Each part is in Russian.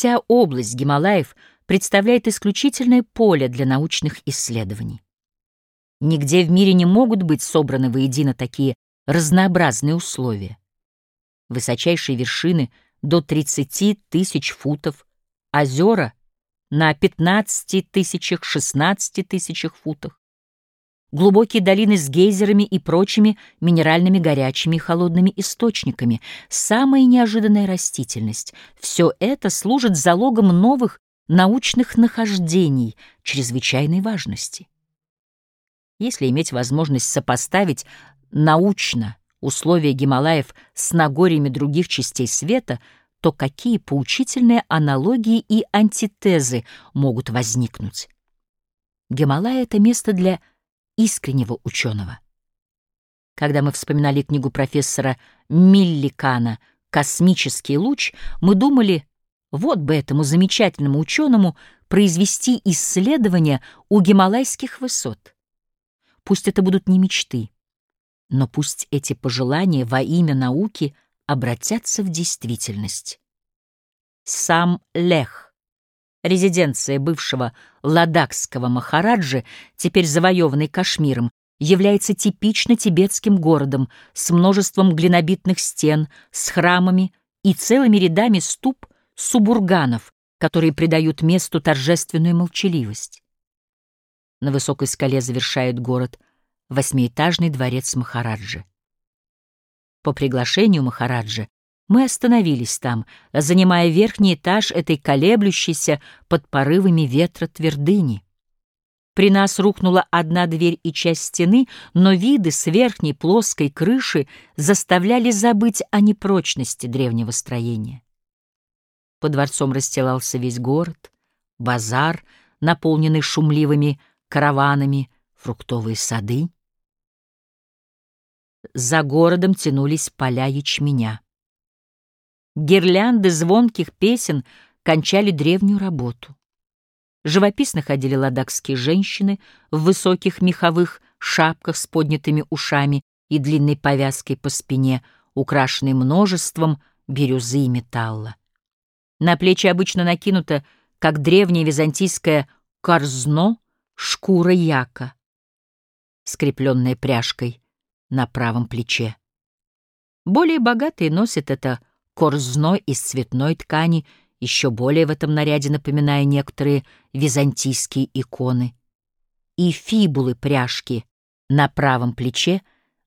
вся область Гималаев представляет исключительное поле для научных исследований. Нигде в мире не могут быть собраны воедино такие разнообразные условия. Высочайшие вершины до 30 тысяч футов, озера на 15 тысячах, 16 тысячах футах, глубокие долины с гейзерами и прочими минеральными горячими и холодными источниками, самая неожиданная растительность — все это служит залогом новых научных нахождений чрезвычайной важности. Если иметь возможность сопоставить научно условия Гималаев с Нагорьями других частей света, то какие поучительные аналогии и антитезы могут возникнуть? Гималай — это место для искреннего ученого. Когда мы вспоминали книгу профессора Милликана «Космический луч», мы думали, вот бы этому замечательному ученому произвести исследования у гималайских высот. Пусть это будут не мечты, но пусть эти пожелания во имя науки обратятся в действительность. Сам Лех резиденция бывшего ладакского махараджи, теперь завоеванный Кашмиром, является типично тибетским городом с множеством глинобитных стен, с храмами и целыми рядами ступ субурганов, которые придают месту торжественную молчаливость. На высокой скале завершает город восьмиэтажный дворец Махараджи. По приглашению Махараджи мы остановились там, занимая верхний этаж этой колеблющейся под порывами ветра твердыни. При нас рухнула одна дверь и часть стены, но виды с верхней плоской крыши заставляли забыть о непрочности древнего строения. По дворцом расстилался весь город, базар, наполненный шумливыми караванами, фруктовые сады. За городом тянулись поля ячменя. Гирлянды звонких песен кончали древнюю работу. Живописно ходили ладакские женщины в высоких меховых шапках с поднятыми ушами и длинной повязкой по спине, украшенной множеством бирюзы и металла. На плечи обычно накинута, как древнее византийское корзно, шкура яка, скрепленная пряжкой на правом плече. Более богатые носят это корзно из цветной ткани, еще более в этом наряде напоминая некоторые византийские иконы. И фибулы пряжки на правом плече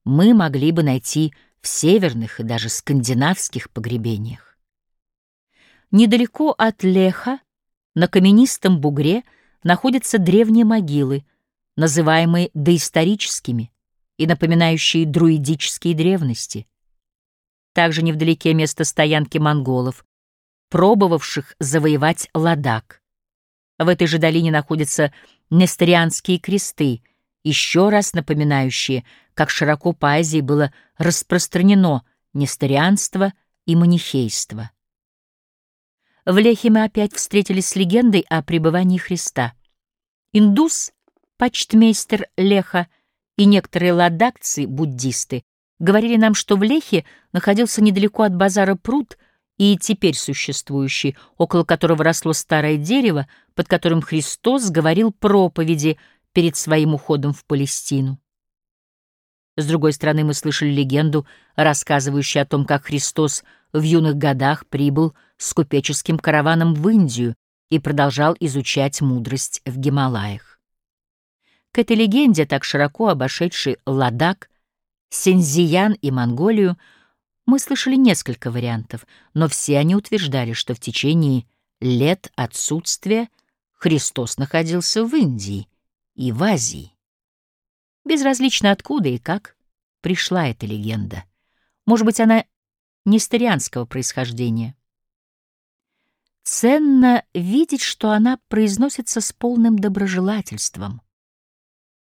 мы могли бы найти в северных и даже скандинавских погребениях. Недалеко от Леха, на каменистом бугре, находятся древние могилы, называемые доисторическими и напоминающие друидические древности — также невдалеке место стоянки монголов, пробовавших завоевать Ладак. В этой же долине находятся несторианские кресты, еще раз напоминающие, как широко по Азии было распространено несторианство и манихейство. В Лехе мы опять встретились с легендой о пребывании Христа. Индус, почтмейстер Леха и некоторые ладакцы, буддисты, говорили нам, что в Лехе находился недалеко от базара пруд и теперь существующий, около которого росло старое дерево, под которым Христос говорил проповеди перед своим уходом в Палестину. С другой стороны, мы слышали легенду, рассказывающую о том, как Христос в юных годах прибыл с купеческим караваном в Индию и продолжал изучать мудрость в Гималаях. К этой легенде, так широко обошедший Ладак, Синьцзиян и Монголию, мы слышали несколько вариантов, но все они утверждали, что в течение лет отсутствия Христос находился в Индии и в Азии. Безразлично откуда и как пришла эта легенда. Может быть, она несторианского происхождения. Ценно видеть, что она произносится с полным доброжелательством,